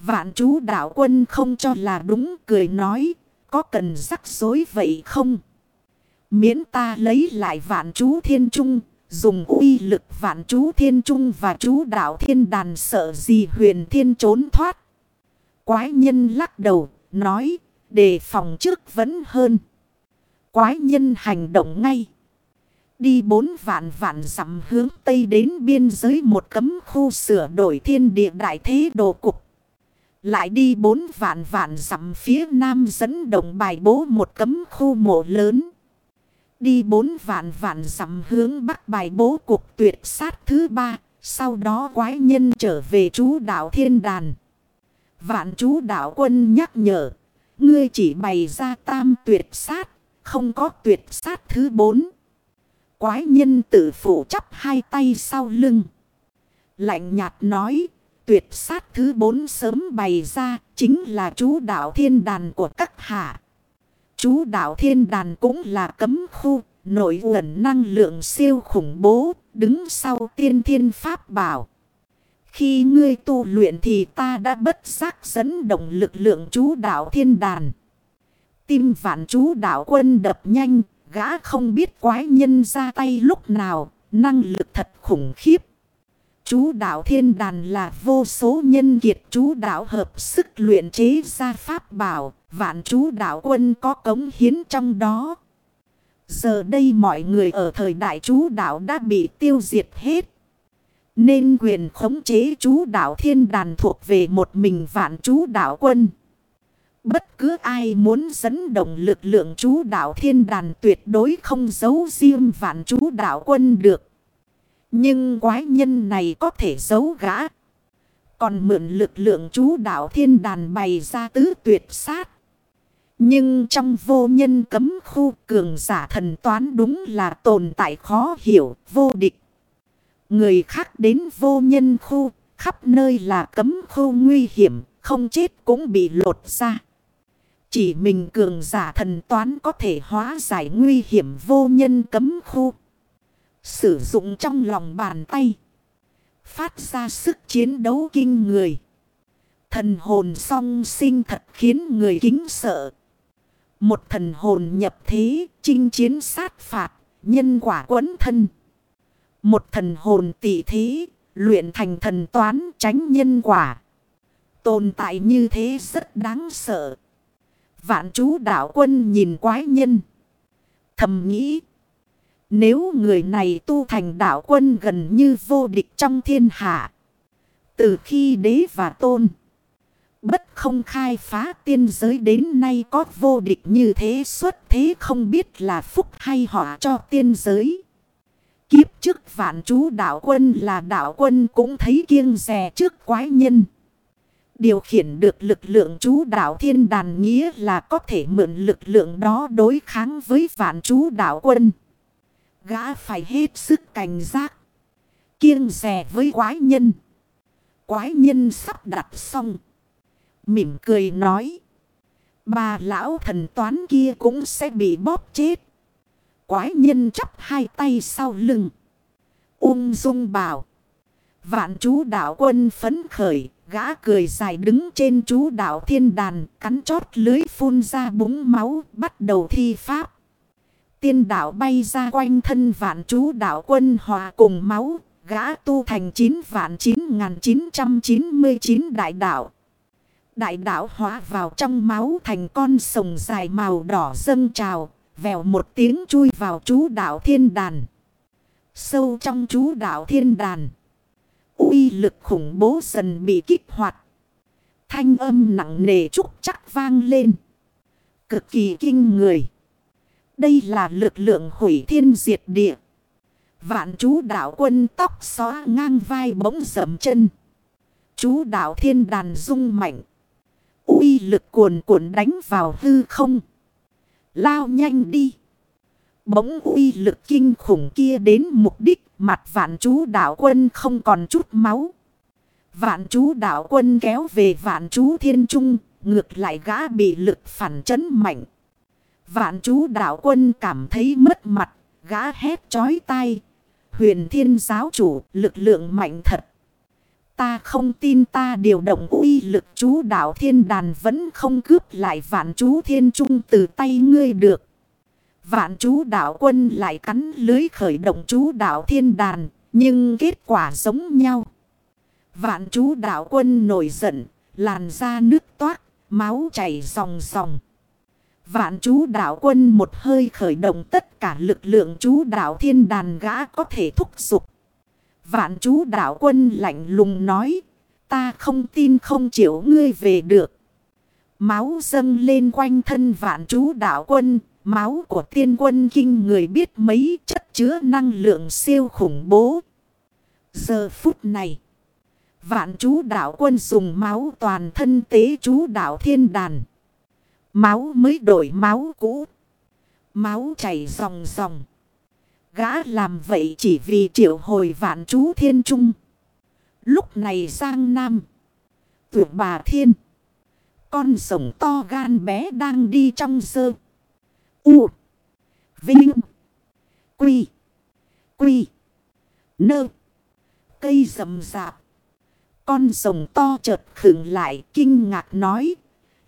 Vạn chú đạo quân không cho là đúng cười nói. Có cần rắc rối vậy không? Miễn ta lấy lại vạn chú thiên trung. Dùng uy lực vạn chú thiên trung và chú đạo thiên đàn sợ gì huyền thiên trốn thoát. Quái nhân lắc đầu, nói, đề phòng trước vẫn hơn. Quái nhân hành động ngay. Đi bốn vạn vạn dặm hướng Tây đến biên giới một cấm khu sửa đổi thiên địa đại thế đồ cục. Lại đi bốn vạn vạn dặm phía nam dẫn động bài bố một cấm khu mộ lớn. Đi bốn vạn vạn dặm hướng bắc bài bố cuộc tuyệt sát thứ ba. Sau đó quái nhân trở về chú đạo thiên đàn. Vạn chú đạo quân nhắc nhở. Ngươi chỉ bày ra tam tuyệt sát. Không có tuyệt sát thứ bốn. Quái nhân tự phụ chắp hai tay sau lưng. Lạnh nhạt nói. Tuyệt sát thứ bốn sớm bày ra. Chính là chú đạo thiên đàn của các hạ. Chú đạo thiên đàn cũng là cấm khu. Nội ẩn năng lượng siêu khủng bố. Đứng sau tiên thiên pháp bảo. Khi ngươi tu luyện thì ta đã bất giác dẫn động lực lượng chú đạo thiên đàn. Tim vạn chú đạo quân đập nhanh, gã không biết quái nhân ra tay lúc nào, năng lực thật khủng khiếp. Chú đạo thiên đàn là vô số nhân kiệt chú đạo hợp sức luyện chế ra pháp bảo, vạn chú đạo quân có cống hiến trong đó. Giờ đây mọi người ở thời đại chú đạo đã bị tiêu diệt hết. Nên quyền khống chế chú đạo thiên đàn thuộc về một mình vạn chú đạo quân. Bất cứ ai muốn dẫn động lực lượng chú đạo thiên đàn tuyệt đối không giấu riêng vạn chú đạo quân được. Nhưng quái nhân này có thể giấu gã. Còn mượn lực lượng chú đạo thiên đàn bày ra tứ tuyệt sát. Nhưng trong vô nhân cấm khu cường giả thần toán đúng là tồn tại khó hiểu, vô địch. Người khác đến vô nhân khu, khắp nơi là cấm khu nguy hiểm, không chết cũng bị lột ra. Chỉ mình cường giả thần toán có thể hóa giải nguy hiểm vô nhân cấm khu. Sử dụng trong lòng bàn tay. Phát ra sức chiến đấu kinh người. Thần hồn song sinh thật khiến người kính sợ. Một thần hồn nhập thế, chinh chiến sát phạt, nhân quả quấn thân. Một thần hồn tỷ thí, luyện thành thần toán tránh nhân quả. Tồn tại như thế rất đáng sợ. Vạn chú đạo quân nhìn quái nhân. Thầm nghĩ. Nếu người này tu thành đạo quân gần như vô địch trong thiên hạ. Từ khi đế và tôn. Bất không khai phá tiên giới đến nay có vô địch như thế xuất thế không biết là phúc hay họa cho tiên giới. Kiếp trước vạn chú đạo quân là đạo quân cũng thấy kiêng rè trước quái nhân. Điều khiển được lực lượng chú đạo thiên đàn nghĩa là có thể mượn lực lượng đó đối kháng với vạn chú đạo quân. Gã phải hết sức cảnh giác. Kiêng rẻ với quái nhân. Quái nhân sắp đặt xong. Mỉm cười nói. Bà lão thần toán kia cũng sẽ bị bóp chết. Quái nhân chắp hai tay sau lưng. Ung dung bảo. Vạn chú đạo quân phấn khởi. Gã cười dài đứng trên chú đạo thiên đàn. Cắn chót lưới phun ra búng máu. Bắt đầu thi pháp. Tiên đạo bay ra quanh thân vạn chú đạo quân hòa cùng máu. Gã tu thành 9 vạn 9.999 đại đạo. Đại đạo hóa vào trong máu thành con sồng dài màu đỏ dâng trào. Vèo một tiếng chui vào chú đạo thiên đàn. Sâu trong chú đạo thiên đàn. uy lực khủng bố dần bị kích hoạt. Thanh âm nặng nề trúc chắc vang lên. Cực kỳ kinh người. Đây là lực lượng hủy thiên diệt địa. Vạn chú đạo quân tóc xóa ngang vai bỗng dầm chân. Chú đạo thiên đàn rung mạnh. uy lực cuồn cuộn đánh vào hư không. Lao nhanh đi. Bỗng uy lực kinh khủng kia đến mục đích mặt vạn chú đạo quân không còn chút máu. Vạn chú đạo quân kéo về vạn chú thiên trung, ngược lại gã bị lực phản chấn mạnh. Vạn chú đạo quân cảm thấy mất mặt, gã hét chói tai. Huyền thiên giáo chủ lực lượng mạnh thật. Ta không tin ta điều động uy lực chú đạo thiên đàn vẫn không cướp lại vạn chú thiên trung từ tay ngươi được. Vạn chú đạo quân lại cắn lưới khởi động chú đạo thiên đàn, nhưng kết quả giống nhau. Vạn chú đạo quân nổi giận, làn da nước toát, máu chảy ròng ròng. Vạn chú đạo quân một hơi khởi động tất cả lực lượng chú đạo thiên đàn gã có thể thúc giục. Vạn chú đạo quân lạnh lùng nói, ta không tin không chịu ngươi về được. Máu dâng lên quanh thân vạn chú đạo quân, máu của tiên quân kinh người biết mấy chất chứa năng lượng siêu khủng bố. Giờ phút này, vạn chú đạo quân dùng máu toàn thân tế chú đạo thiên đàn. Máu mới đổi máu cũ. Máu chảy ròng ròng. Gã làm vậy chỉ vì triệu hồi vạn chú thiên trung. Lúc này Giang Nam. Tuyệt bà thiên. Con sổng to gan bé đang đi trong sơ. U. Vinh. Quy. Quy. Nơ. Cây rầm rạp. Con sổng to chợt khựng lại, kinh ngạc nói.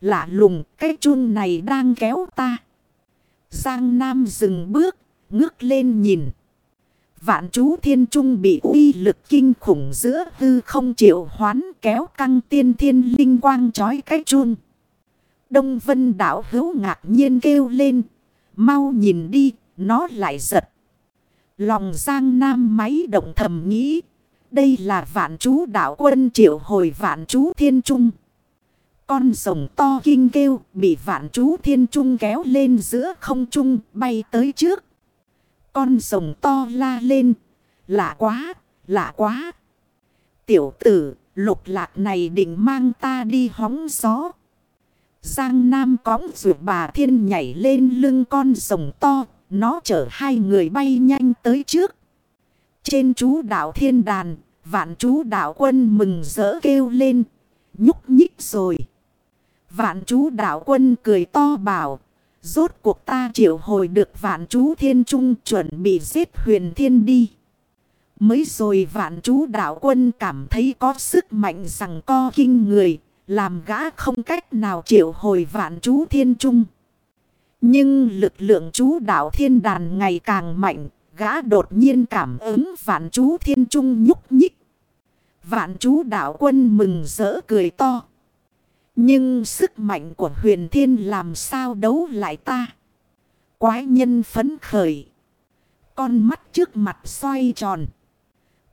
Lạ lùng cái chun này đang kéo ta. Giang Nam dừng bước ngước lên nhìn. Vạn chú thiên trung bị uy lực kinh khủng giữa hư không chịu hoán kéo căng tiên thiên linh quang chói cái chun. Đông vân đảo hữu ngạc nhiên kêu lên. Mau nhìn đi, nó lại giật. Lòng giang nam máy động thầm nghĩ. Đây là vạn chú đảo quân triệu hồi vạn chú thiên trung. Con rồng to kinh kêu bị vạn chú thiên trung kéo lên giữa không trung bay tới trước. Con rồng to la lên. Lạ quá, lạ quá. Tiểu tử, lục lạc này định mang ta đi hóng gió. Giang Nam cõng rượu bà thiên nhảy lên lưng con rồng to. Nó chở hai người bay nhanh tới trước. Trên chú đảo thiên đàn, vạn chú đảo quân mừng rỡ kêu lên. Nhúc nhích rồi. Vạn chú đảo quân cười to bảo. Rốt cuộc ta triệu hồi được vạn chú thiên trung chuẩn bị giết huyền thiên đi. Mới rồi vạn chú đạo quân cảm thấy có sức mạnh rằng co kinh người, làm gã không cách nào triệu hồi vạn chú thiên trung. Nhưng lực lượng chú đạo thiên đàn ngày càng mạnh, gã đột nhiên cảm ứng vạn chú thiên trung nhúc nhích. Vạn chú đạo quân mừng rỡ cười to. Nhưng sức mạnh của huyền thiên làm sao đấu lại ta? Quái nhân phấn khởi. Con mắt trước mặt xoay tròn.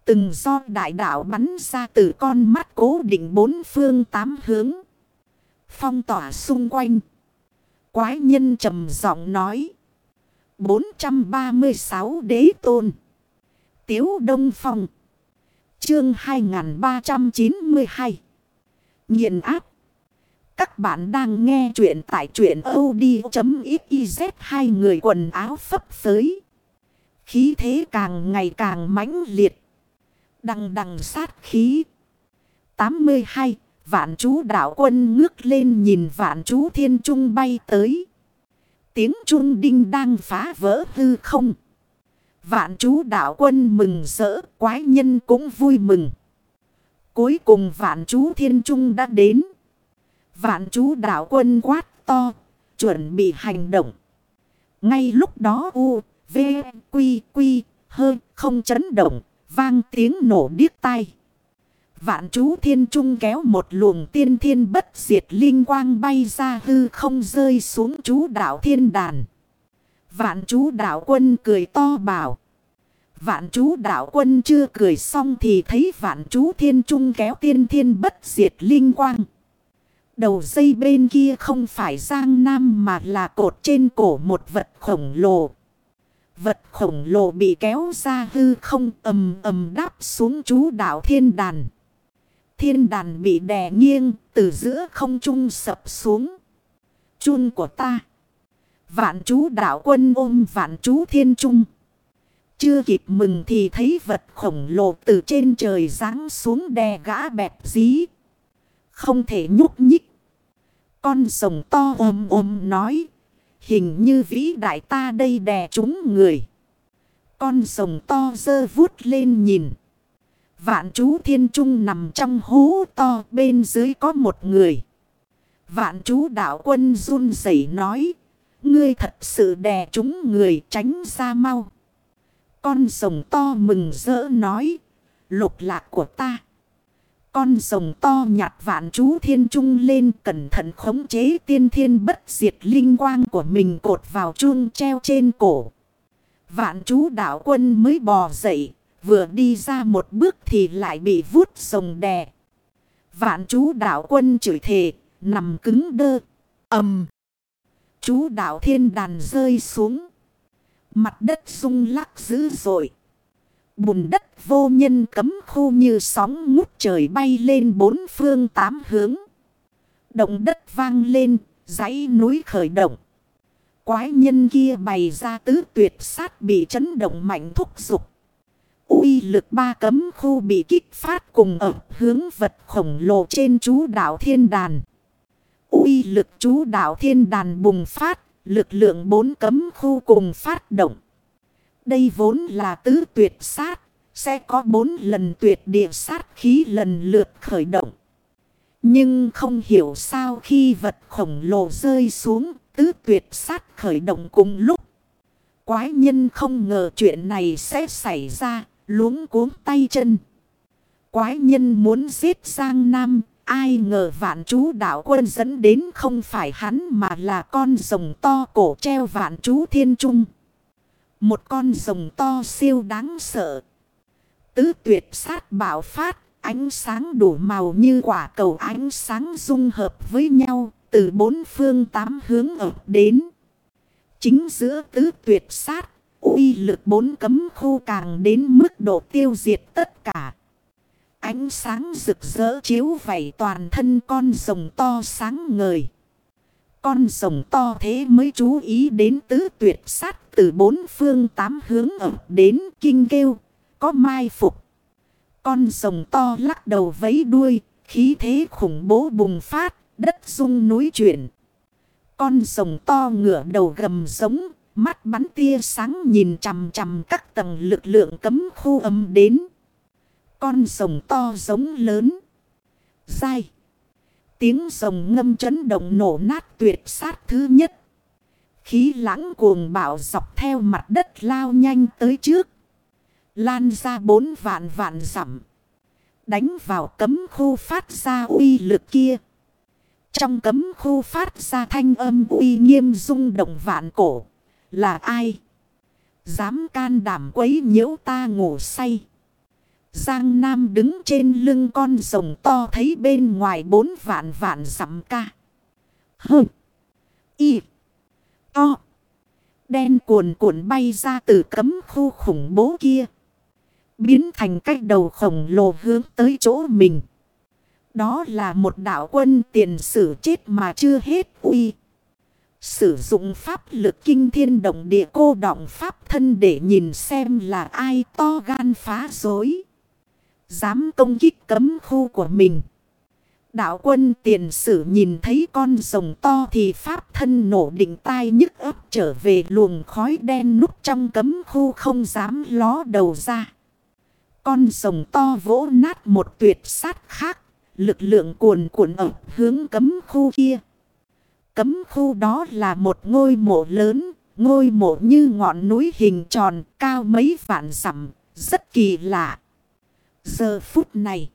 Từng do đại đạo bắn ra từ con mắt cố định bốn phương tám hướng. Phong tỏa xung quanh. Quái nhân trầm giọng nói. 436 đế tôn. Tiếu Đông Phong. Chương 2392. Nhiện áp. Các bạn đang nghe chuyện tại chuyện od.xyz hai người quần áo phấp phới. Khí thế càng ngày càng mãnh liệt. Đằng đằng sát khí. 82. Vạn chú đạo quân ngước lên nhìn vạn chú thiên trung bay tới. Tiếng trung đinh đang phá vỡ hư không. Vạn chú đạo quân mừng rỡ, quái nhân cũng vui mừng. Cuối cùng vạn chú thiên trung đã đến. Vạn chú đạo quân quát to, chuẩn bị hành động. Ngay lúc đó U, V, Quy, Quy, Hơ, không chấn động, vang tiếng nổ điếc tai. Vạn chú thiên trung kéo một luồng tiên thiên bất diệt linh quang bay ra hư không rơi xuống chú đạo thiên đàn. Vạn chú đạo quân cười to bảo. Vạn chú đạo quân chưa cười xong thì thấy vạn chú thiên trung kéo tiên thiên bất diệt linh quang. Đầu dây bên kia không phải giang nam mà là cột trên cổ một vật khổng lồ. Vật khổng lồ bị kéo ra hư không ầm ầm đáp xuống chú đảo thiên đàn. Thiên đàn bị đè nghiêng, từ giữa không trung sập xuống. Chun của ta. Vạn chú đảo quân ôm vạn chú thiên trung. Chưa kịp mừng thì thấy vật khổng lồ từ trên trời giáng xuống đè gã bẹp dí. Không thể nhúc nhích. Con rồng to ôm ôm nói. Hình như vĩ đại ta đây đè chúng người. Con rồng to dơ vút lên nhìn. Vạn chú thiên trung nằm trong hố to bên dưới có một người. Vạn chú đạo quân run rẩy nói. Ngươi thật sự đè chúng người tránh ra mau. Con rồng to mừng rỡ nói. Lục lạc của ta. Con rồng to nhặt vạn chú thiên trung lên cẩn thận khống chế tiên thiên bất diệt linh quang của mình cột vào chuông treo trên cổ. Vạn chú đạo quân mới bò dậy, vừa đi ra một bước thì lại bị vút rồng đè. Vạn chú đạo quân chửi thề, nằm cứng đơ, ầm. Chú đạo thiên đàn rơi xuống. Mặt đất rung lắc dữ dội. Bùn đất vô nhân cấm khu như sóng ngút trời bay lên bốn phương tám hướng. Động đất vang lên, dãy núi khởi động. Quái nhân kia bày ra tứ tuyệt sát bị chấn động mạnh thúc dục uy lực ba cấm khu bị kích phát cùng ở hướng vật khổng lồ trên chú đảo thiên đàn. uy lực chú đảo thiên đàn bùng phát, lực lượng bốn cấm khu cùng phát động. Đây vốn là tứ tuyệt sát, sẽ có bốn lần tuyệt địa sát khí lần lượt khởi động. Nhưng không hiểu sao khi vật khổng lồ rơi xuống, tứ tuyệt sát khởi động cùng lúc. Quái nhân không ngờ chuyện này sẽ xảy ra, luống cuống tay chân. Quái nhân muốn giết Giang Nam, ai ngờ vạn chú đạo quân dẫn đến không phải hắn mà là con rồng to cổ treo vạn chú thiên trung. Một con rồng to siêu đáng sợ. Tứ tuyệt sát bảo phát, ánh sáng đủ màu như quả cầu ánh sáng dung hợp với nhau, từ bốn phương tám hướng ập đến. Chính giữa tứ tuyệt sát, uy lực bốn cấm khu càng đến mức độ tiêu diệt tất cả. Ánh sáng rực rỡ chiếu vảy toàn thân con rồng to sáng ngời. Con rồng to thế mới chú ý đến tứ tuyệt sát từ bốn phương tám hướng ẩm đến kinh kêu, có mai phục. Con rồng to lắc đầu vấy đuôi, khí thế khủng bố bùng phát, đất rung núi chuyển. Con rồng to ngửa đầu gầm giống, Mắt bắn tia sáng nhìn chằm chằm các tầng lực lượng cấm khu âm đến. Con rồng to giống lớn. Dai. Tiếng rồng ngâm chấn động nổ nát tuyệt sát thứ nhất. Khí lãng cuồng bạo dọc theo mặt đất lao nhanh tới trước. Lan ra bốn vạn vạn dặm Đánh vào cấm khu phát ra uy lực kia. Trong cấm khu phát ra thanh âm uy nghiêm rung động vạn cổ. Là ai? Dám can đảm quấy nhiễu ta ngủ say. Giang Nam đứng trên lưng con rồng to thấy bên ngoài bốn vạn vạn dặm ca. hừ, Y. To. Đen cuồn cuộn bay ra từ cấm khu khủng bố kia. Biến thành cách đầu khổng lồ hướng tới chỗ mình. Đó là một đạo quân tiền sử chết mà chưa hết uy. Sử dụng pháp lực kinh thiên động địa cô động pháp thân để nhìn xem là ai to gan phá dối. Dám công kích cấm khu của mình. Đạo quân tiền sử nhìn thấy con rồng to thì pháp thân nổ định tai nhức ấp trở về luồng khói đen núp trong cấm khu không dám ló đầu ra. Con rồng to vỗ nát một tuyệt sát khác, lực lượng cuồn cuộn ẩm hướng cấm khu kia. Cấm khu đó là một ngôi mộ lớn, ngôi mộ như ngọn núi hình tròn cao mấy vạn dặm, rất kỳ lạ. Giờ phút này,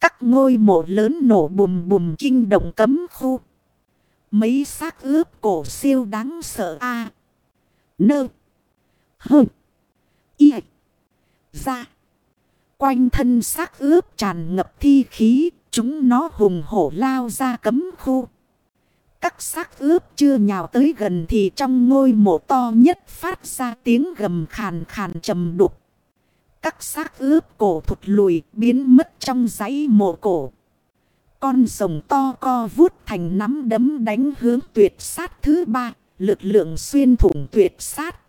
các ngôi mộ lớn nổ bùm bùm kinh động cấm khu. Mấy xác ướp cổ siêu đáng sợ a Nơ. Hơ. Y. Ra. Quanh thân xác ướp tràn ngập thi khí, chúng nó hùng hổ lao ra cấm khu. Các xác ướp chưa nhào tới gần thì trong ngôi mộ to nhất phát ra tiếng gầm khàn khàn trầm đục. Các xác ướp cổ thụt lùi biến mất trong giấy mộ cổ. Con rồng to co vút thành nắm đấm đánh hướng tuyệt sát thứ ba, lực lượng xuyên thủng tuyệt sát.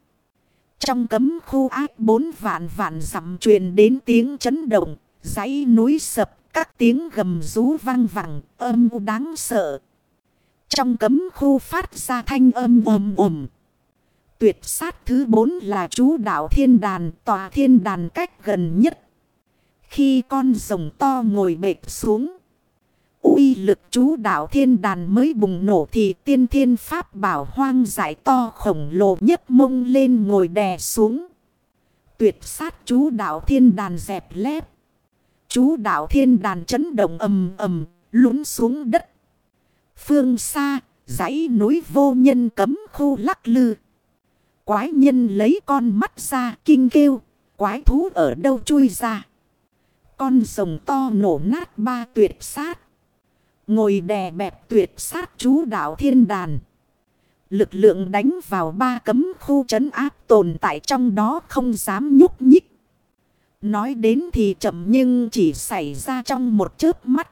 Trong cấm khu ác bốn vạn vạn dặm truyền đến tiếng chấn động, dãy núi sập, các tiếng gầm rú vang vẳng, âm đáng sợ. Trong cấm khu phát ra thanh âm ồm ồm. Tuyệt sát thứ bốn là chú đạo thiên đàn, tòa thiên đàn cách gần nhất. Khi con rồng to ngồi bệt xuống. uy lực chú đạo thiên đàn mới bùng nổ thì tiên thiên pháp bảo hoang giải to khổng lồ nhất mông lên ngồi đè xuống. Tuyệt sát chú đạo thiên đàn dẹp lép. Chú đạo thiên đàn chấn động ầm ầm, lún xuống đất. Phương xa, dãy núi vô nhân cấm khu lắc lư. Quái nhân lấy con mắt ra kinh kêu, quái thú ở đâu chui ra. Con rồng to nổ nát ba tuyệt sát. Ngồi đè bẹp tuyệt sát chú đạo thiên đàn. Lực lượng đánh vào ba cấm khu trấn áp tồn tại trong đó không dám nhúc nhích. Nói đến thì chậm nhưng chỉ xảy ra trong một chớp mắt.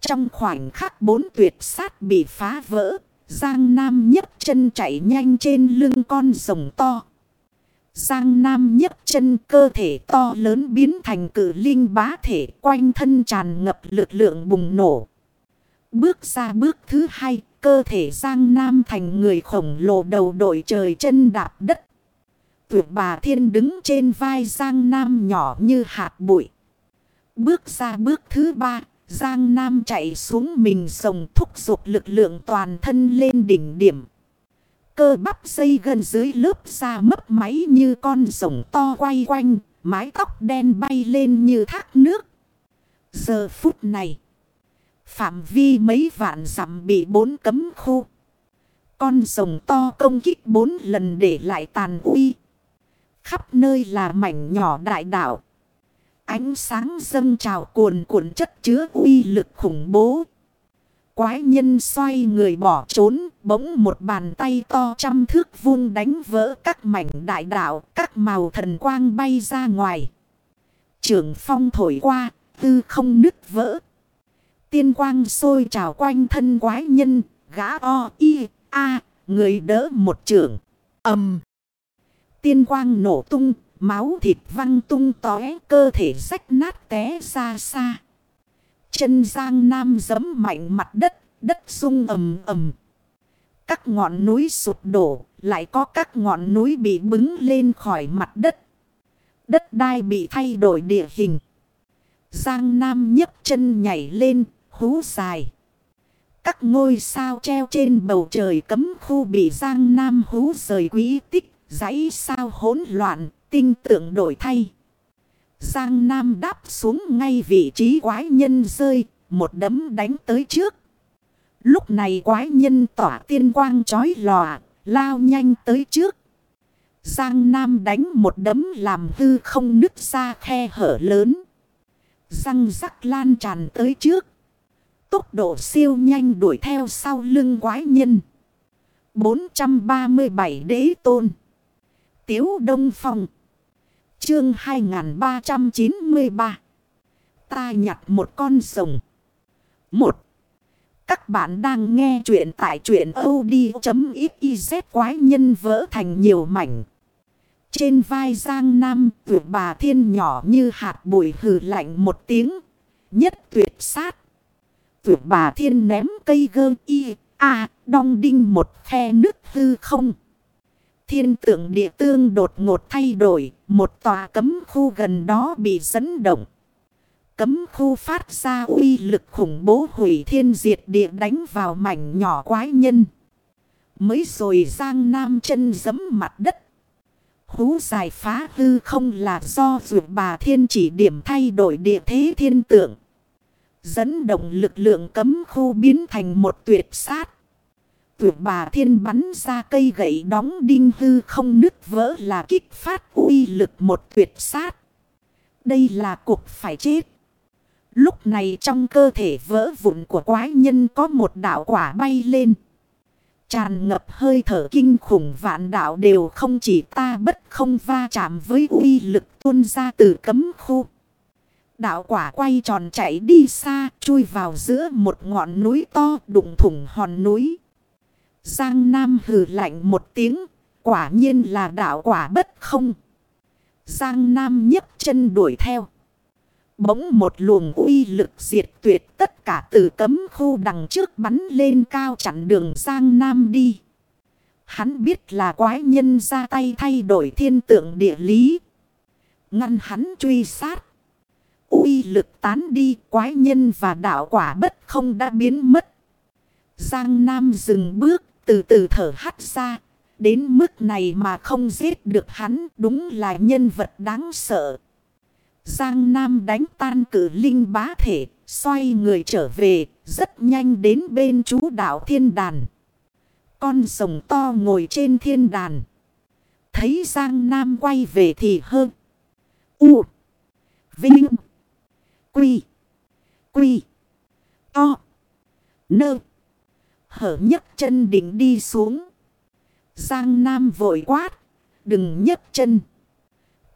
Trong khoảnh khắc bốn tuyệt sát bị phá vỡ, Giang Nam nhấc chân chạy nhanh trên lưng con rồng to. Giang Nam nhấc chân cơ thể to lớn biến thành cử linh bá thể quanh thân tràn ngập lực lượng bùng nổ. Bước ra bước thứ hai, cơ thể Giang Nam thành người khổng lồ đầu đội trời chân đạp đất. Tuyệt bà thiên đứng trên vai Giang Nam nhỏ như hạt bụi. Bước ra bước thứ ba, Giang Nam chạy xuống mình sồng thúc giục lực lượng toàn thân lên đỉnh điểm. Cơ bắp dây gần dưới lớp da mấp máy như con rồng to quay quanh, mái tóc đen bay lên như thác nước. Giờ phút này, phạm vi mấy vạn dặm bị bốn cấm khu. Con rồng to công kích bốn lần để lại tàn uy. Khắp nơi là mảnh nhỏ đại đạo. Ánh sáng dâng trào cuồn cuộn chất chứa uy lực khủng bố. Quái nhân xoay người bỏ trốn, bỗng một bàn tay to trăm thước vuông đánh vỡ các mảnh đại đạo, các màu thần quang bay ra ngoài. Trường phong thổi qua, tư không nứt vỡ. Tiên quang sôi trào quanh thân quái nhân, gã o y a, người đỡ một trường. ầm Tiên quang nổ tung, máu thịt văng tung tóe, cơ thể rách nát té ra xa. Chân giang nam giấm mạnh mặt đất, đất rung ầm ầm. Các ngọn núi sụp đổ, lại có các ngọn núi bị bứng lên khỏi mặt đất. Đất đai bị thay đổi địa hình. Giang Nam nhấc chân nhảy lên, hú dài. Các ngôi sao treo trên bầu trời cấm khu bị Giang Nam hú rời quý tích, dãy sao hỗn loạn, tinh tượng đổi thay. Giang Nam đáp xuống ngay vị trí quái nhân rơi, một đấm đánh tới trước. Lúc này quái nhân tỏa tiên quang chói lòa, lao nhanh tới trước. Giang Nam đánh một đấm làm hư không nứt ra khe hở lớn. Răng rắc lan tràn tới trước. Tốc độ siêu nhanh đuổi theo sau lưng quái nhân. 437 đế tôn. Tiếu Đông Phong. Chương 2393. Ta nhặt một con rồng. Một. Các bạn đang nghe chuyện tại chuyện od.xyz quái nhân vỡ thành nhiều mảnh. Trên vai Giang Nam tuyệt bà thiên nhỏ như hạt bụi hừ lạnh một tiếng. Nhất tuyệt sát. Tuyệt bà thiên ném cây gơ y, a, đong đinh một khe nước hư không. Thiên tượng địa tương đột ngột thay đổi. Một tòa cấm khu gần đó bị dẫn động. Cấm khu phát ra uy lực khủng bố hủy thiên diệt địa đánh vào mảnh nhỏ quái nhân. Mới rồi Giang Nam chân giấm mặt đất. Hú giải phá hư không là do vượt bà thiên chỉ điểm thay đổi địa thế thiên tượng. Dẫn động lực lượng cấm khu biến thành một tuyệt sát. Tuyệt bà thiên bắn ra cây gậy đóng đinh hư không nứt vỡ là kích phát uy lực một tuyệt sát. Đây là cuộc phải chết. Lúc này trong cơ thể vỡ vụn của quái nhân có một đạo quả bay lên. Tràn ngập hơi thở kinh khủng vạn đạo đều không chỉ ta bất không va chạm với uy lực tuôn ra từ cấm khu. Đạo quả quay tròn chạy đi xa, chui vào giữa một ngọn núi to đụng thủng hòn núi. Giang Nam hừ lạnh một tiếng, quả nhiên là đạo quả bất không. Giang Nam nhấc chân đuổi theo. Bỗng một luồng uy lực diệt tuyệt tất cả từ cấm khu đằng trước bắn lên cao chặn đường Giang Nam đi. Hắn biết là quái nhân ra tay thay đổi thiên tượng địa lý. Ngăn hắn truy sát. uy lực tán đi quái nhân và đạo quả bất không đã biến mất. Giang Nam dừng bước từ từ thở hắt ra. Đến mức này mà không giết được hắn đúng là nhân vật đáng sợ. Giang Nam đánh tan cử linh bá thể, xoay người trở về, rất nhanh đến bên chú đạo thiên đàn. Con rồng to ngồi trên thiên đàn. Thấy Giang Nam quay về thì hơn. U. Vinh. Quy. Quy. To. Nơ. Hở nhấc chân định đi xuống. Giang Nam vội quát. Đừng nhấc chân.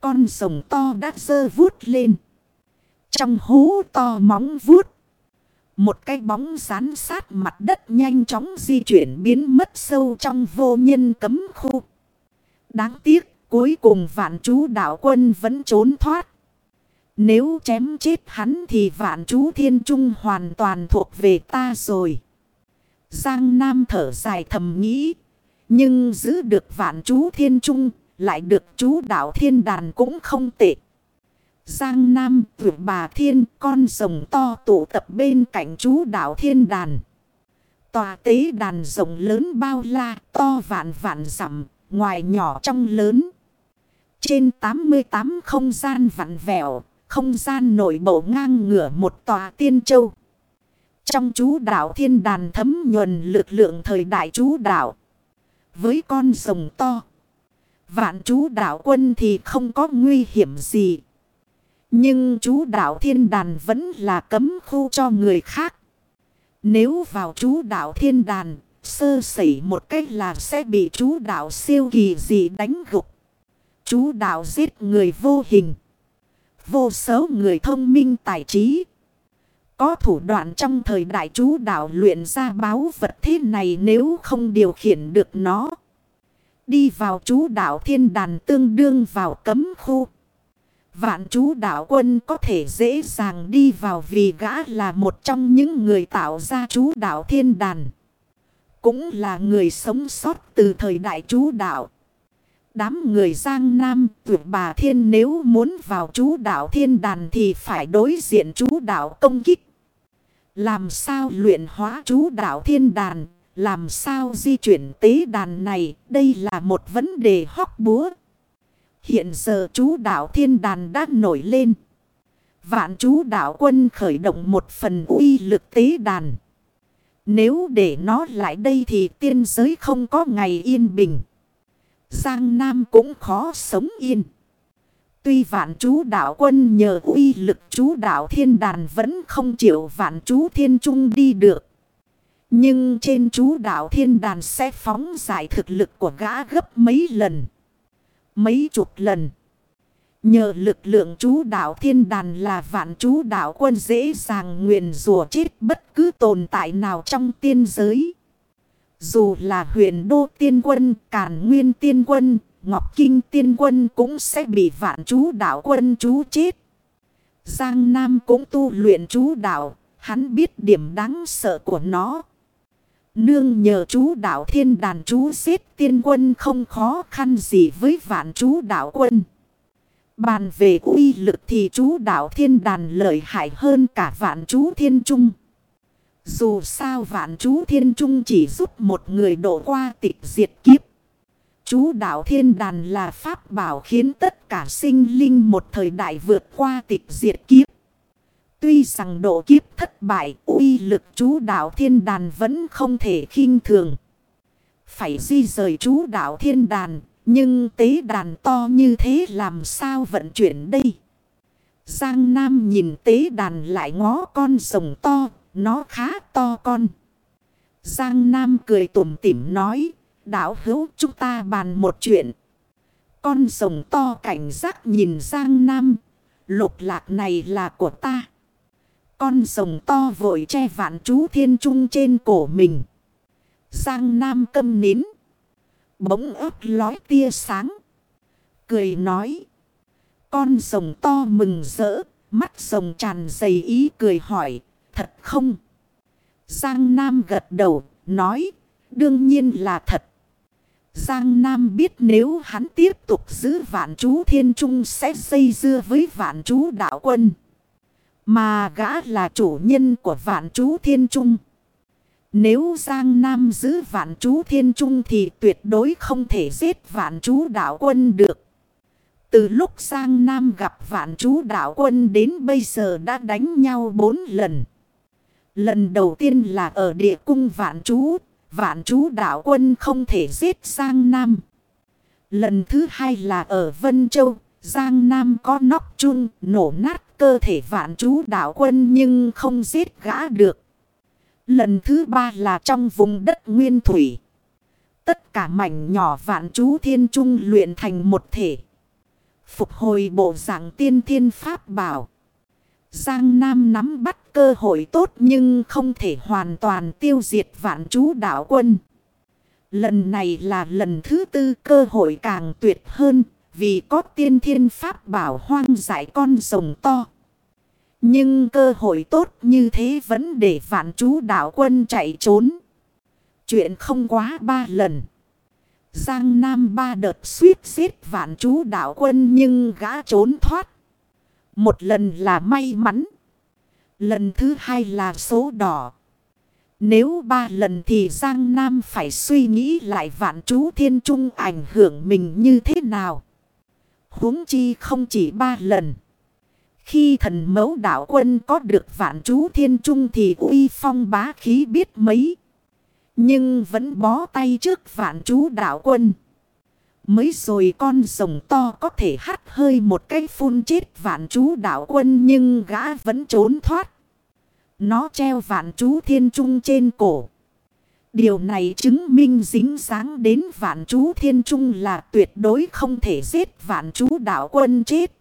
Con rồng to đã dơ vút lên. Trong hú to móng vuốt. Một cái bóng rán sát mặt đất nhanh chóng di chuyển biến mất sâu trong vô nhân cấm khu. Đáng tiếc, cuối cùng vạn chú đạo quân vẫn trốn thoát. Nếu chém chết hắn thì vạn chú thiên trung hoàn toàn thuộc về ta rồi. Giang Nam thở dài thầm nghĩ. Nhưng giữ được vạn chú thiên trung lại được chú đạo thiên đàn cũng không tệ. Giang Nam vượt bà thiên con rồng to tụ tập bên cạnh chú đạo thiên đàn. Tòa tế đàn rồng lớn bao la to vạn vạn dặm ngoài nhỏ trong lớn. Trên 88 không gian vặn vẹo, không gian nội bộ ngang ngửa một tòa tiên châu. Trong chú đạo thiên đàn thấm nhuần lực lượng thời đại chú đạo. Với con rồng to. Vạn chú đạo quân thì không có nguy hiểm gì. Nhưng chú đạo thiên đàn vẫn là cấm khu cho người khác. Nếu vào chú đạo thiên đàn, sơ sẩy một cách là sẽ bị chú đạo siêu kỳ gì đánh gục. Chú đạo giết người vô hình. Vô số người thông minh tài trí. Có thủ đoạn trong thời đại chú đạo luyện ra báo vật thế này nếu không điều khiển được nó. Đi vào chú đạo thiên đàn tương đương vào cấm khu. Vạn chú đạo quân có thể dễ dàng đi vào vì gã là một trong những người tạo ra chú đạo thiên đàn. Cũng là người sống sót từ thời đại chú đạo. Đám người Giang Nam tuyệt bà thiên nếu muốn vào chú đạo thiên đàn thì phải đối diện chú đạo công kích. Làm sao luyện hóa chú đạo thiên đàn, làm sao di chuyển tế đàn này, đây là một vấn đề hóc búa. Hiện giờ chú đạo thiên đàn đã nổi lên. Vạn chú đạo quân khởi động một phần uy lực tế đàn. Nếu để nó lại đây thì tiên giới không có ngày yên bình. Giang Nam cũng khó sống yên. Tuy vạn chú đạo quân nhờ uy lực chú đạo thiên đàn vẫn không chịu vạn chú thiên trung đi được. Nhưng trên chú đạo thiên đàn sẽ phóng giải thực lực của gã gấp mấy lần. Mấy chục lần. Nhờ lực lượng chú đạo thiên đàn là vạn chú đạo quân dễ dàng nguyện rùa chết bất cứ tồn tại nào trong tiên giới. Dù là huyền đô tiên quân, càn nguyên tiên quân, ngọc kinh tiên quân cũng sẽ bị vạn chú đạo quân chú chết. Giang Nam cũng tu luyện chú đạo, hắn biết điểm đáng sợ của nó. Nương nhờ chú đạo thiên đàn chú giết tiên quân không khó khăn gì với vạn chú đạo quân. Bàn về uy lực thì chú đạo thiên đàn lợi hại hơn cả vạn chú thiên trung. Dù sao vạn chú thiên trung chỉ giúp một người độ qua tịch diệt kiếp. Chú đạo thiên đàn là pháp bảo khiến tất cả sinh linh một thời đại vượt qua tịch diệt kiếp. Tuy rằng độ kiếp thất bại, uy lực chú đạo thiên đàn vẫn không thể khinh thường. Phải di rời chú đạo thiên đàn, nhưng tế đàn to như thế làm sao vận chuyển đây? Giang Nam nhìn tế đàn lại ngó con rồng to, nó khá to con. Giang Nam cười tủm tỉm nói, đảo hữu chúng ta bàn một chuyện. Con rồng to cảnh giác nhìn Giang Nam, lục lạc này là của ta. Con rồng to vội che vạn chú thiên trung trên cổ mình. Giang Nam câm nín. Bỗng ớt lói tia sáng. Cười nói. Con rồng to mừng rỡ. Mắt rồng tràn dày ý cười hỏi. Thật không? Giang Nam gật đầu. Nói. Đương nhiên là thật. Giang Nam biết nếu hắn tiếp tục giữ vạn chú thiên trung sẽ dây dưa với vạn chú đạo quân. Mà gã là chủ nhân của vạn chú thiên trung. Nếu Giang Nam giữ vạn chú thiên trung thì tuyệt đối không thể giết vạn chú đạo quân được. Từ lúc Giang Nam gặp vạn chú đạo quân đến bây giờ đã đánh nhau bốn lần. Lần đầu tiên là ở địa cung vạn chú, vạn chú đạo quân không thể giết Giang Nam. Lần thứ hai là ở Vân Châu, Giang Nam có nóc chun nổ nát cơ thể vạn chú đạo quân nhưng không giết gã được. Lần thứ ba là trong vùng đất nguyên thủy. Tất cả mảnh nhỏ vạn chú thiên trung luyện thành một thể. Phục hồi bộ dạng tiên thiên pháp bảo. Giang Nam nắm bắt cơ hội tốt nhưng không thể hoàn toàn tiêu diệt vạn chú đạo quân. Lần này là lần thứ tư cơ hội càng tuyệt hơn, vì có tiên thiên pháp bảo hoang dại con rồng to. Nhưng cơ hội tốt như thế vẫn để vạn chú đạo quân chạy trốn. Chuyện không quá ba lần. Giang Nam ba đợt suýt giết vạn chú đạo quân nhưng gã trốn thoát. Một lần là may mắn. Lần thứ hai là số đỏ. Nếu ba lần thì Giang Nam phải suy nghĩ lại vạn chú thiên trung ảnh hưởng mình như thế nào. huống chi không chỉ ba lần. Khi thần mẫu đạo quân có được vạn chú thiên trung thì uy phong bá khí biết mấy. Nhưng vẫn bó tay trước vạn chú đạo quân. Mới rồi con rồng to có thể hắt hơi một cái phun chết vạn chú đạo quân nhưng gã vẫn trốn thoát. Nó treo vạn chú thiên trung trên cổ. Điều này chứng minh dính dáng đến vạn chú thiên trung là tuyệt đối không thể giết vạn chú đạo quân chết.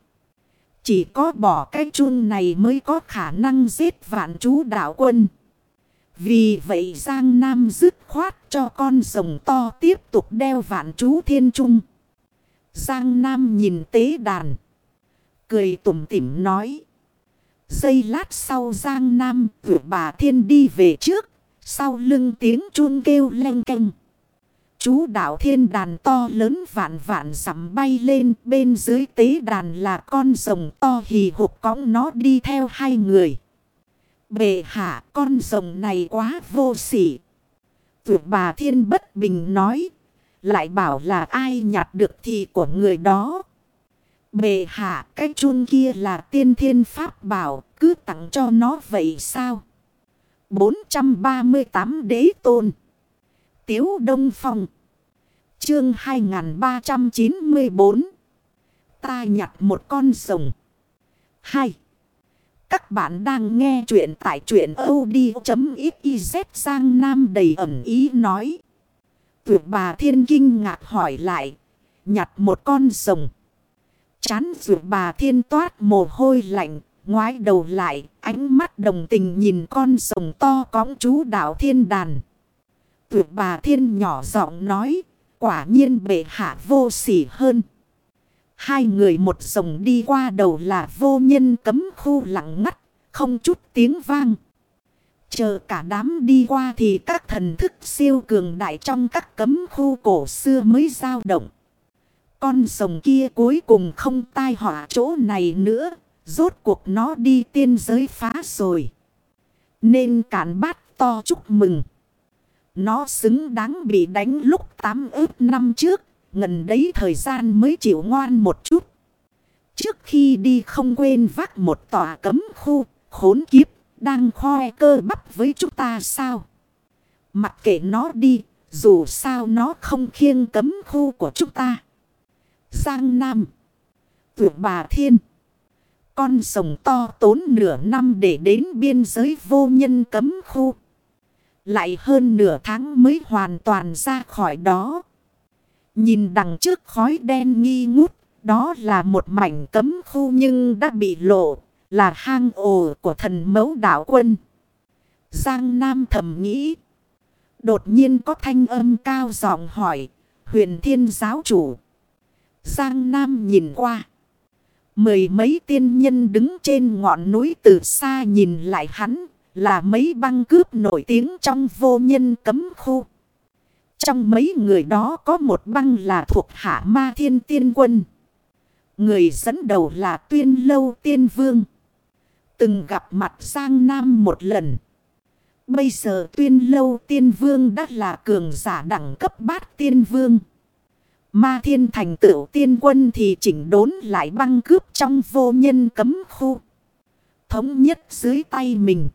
Chỉ có bỏ cái chung này mới có khả năng giết vạn chú đạo quân. Vì vậy Giang Nam dứt khoát cho con rồng to tiếp tục đeo vạn chú thiên trung. Giang Nam nhìn tế đàn. Cười tủm tỉm nói. Giây lát sau Giang Nam vượt bà thiên đi về trước. Sau lưng tiếng chuông kêu len canh. Chú đạo thiên đàn to lớn vạn vạn sắm bay lên bên dưới tế đàn là con rồng to hì hục cõng nó đi theo hai người. Bệ hạ, con rồng này quá vô sỉ. tuyệt bà thiên bất bình nói. Lại bảo là ai nhặt được thì của người đó. Bệ hạ, cái chun kia là tiên thiên pháp bảo. Cứ tặng cho nó vậy sao? 438 đế tôn. Tiếu Đông Phong. Chương 2394. Ta nhặt một con rồng. 2. Các bạn đang nghe chuyện tại chuyện od.xyz sang nam đầy ẩn ý nói. Tuyệt bà thiên kinh ngạc hỏi lại. Nhặt một con rồng. Chán tuyệt bà thiên toát mồ hôi lạnh. Ngoái đầu lại. Ánh mắt đồng tình nhìn con rồng to cõng chú đạo thiên đàn. Tuyệt bà thiên nhỏ giọng nói. Quả nhiên bệ hạ vô sỉ hơn. Hai người một rồng đi qua đầu là vô nhân cấm khu lặng ngắt, không chút tiếng vang. Chờ cả đám đi qua thì các thần thức siêu cường đại trong các cấm khu cổ xưa mới dao động. Con sồng kia cuối cùng không tai họa chỗ này nữa, rốt cuộc nó đi tiên giới phá rồi. Nên cản bát to chúc mừng. Nó xứng đáng bị đánh lúc 8 ước năm trước. Ngần đấy thời gian mới chịu ngoan một chút. Trước khi đi không quên vác một tòa cấm khu, khốn kiếp, đang khoe cơ bắp với chúng ta sao? Mặc kệ nó đi, dù sao nó không khiêng cấm khu của chúng ta. Giang Nam Tuyệt bà Thiên Con sồng to tốn nửa năm để đến biên giới vô nhân cấm khu. Lại hơn nửa tháng mới hoàn toàn ra khỏi đó. Nhìn đằng trước khói đen nghi ngút. Đó là một mảnh cấm khu nhưng đã bị lộ. Là hang ổ của thần mẫu đảo quân. Giang Nam thầm nghĩ. Đột nhiên có thanh âm cao giọng hỏi. Huyền thiên giáo chủ. Giang Nam nhìn qua. Mười mấy tiên nhân đứng trên ngọn núi từ xa nhìn lại hắn, là mấy băng cướp nổi tiếng trong vô nhân cấm khu. Trong mấy người đó có một băng là thuộc hạ ma thiên tiên quân. Người dẫn đầu là tuyên lâu tiên vương. từng gặp mặt sang Nam một lần. Bây giờ tuyên lâu tiên vương đã là cường giả đẳng cấp bát tiên vương. Ma thiên thành tựu tiên quân thì chỉnh đốn lại băng cướp trong vô nhân cấm khu. Thống nhất dưới tay mình.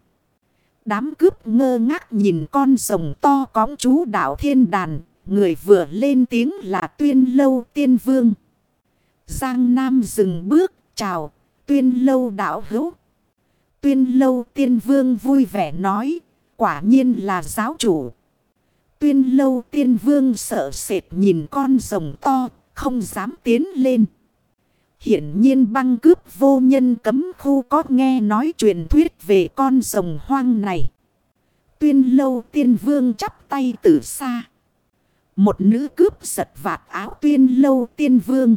Đám cướp ngơ ngác nhìn con rồng to cóng chú đảo thiên đàn. Người vừa lên tiếng là tuyên lâu tiên vương. Giang Nam dừng bước chào tuyên lâu đảo hữu. Tuyên lâu tiên vương vui vẻ nói. Quả nhiên là giáo chủ. Tuyên lâu tiên vương sợ sệt nhìn con rồng to, không dám tiến lên. Hiển nhiên băng cướp vô nhân cấm khu có nghe nói truyền thuyết về con rồng hoang này. Tuyên lâu tiên vương chắp tay từ xa. Một nữ cướp giật vạt áo tuyên lâu tiên vương.